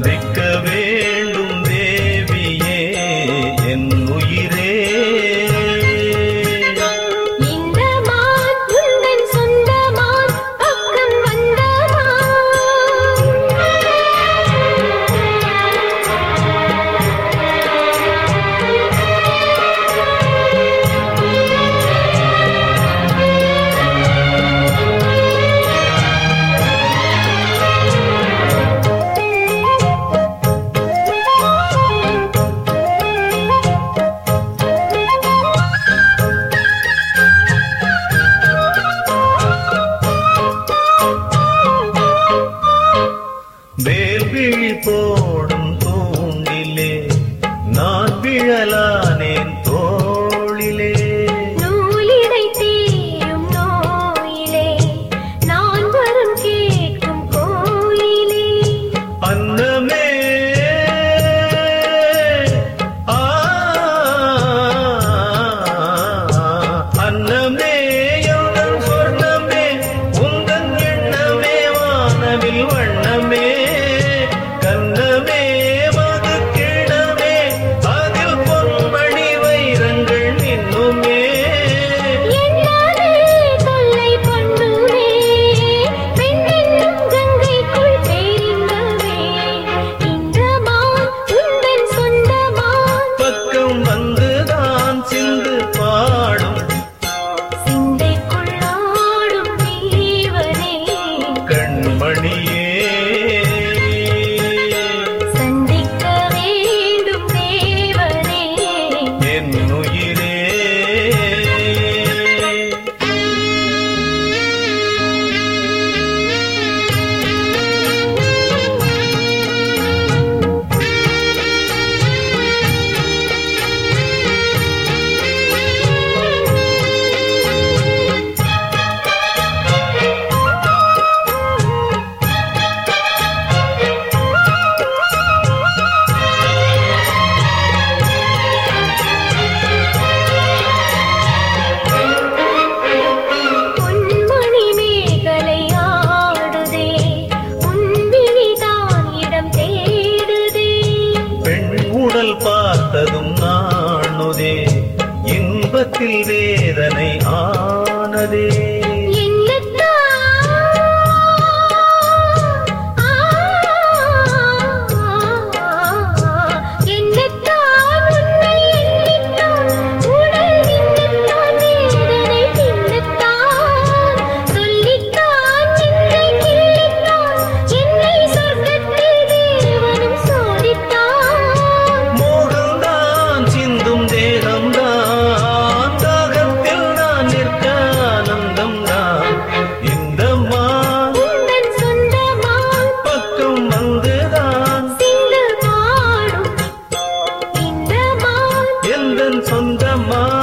Big. வேல்விழி போடும் தூண்டிலே நான் விழலா கர்ப்பத்தில் வேதனை ஆனதே. சொந்தமா?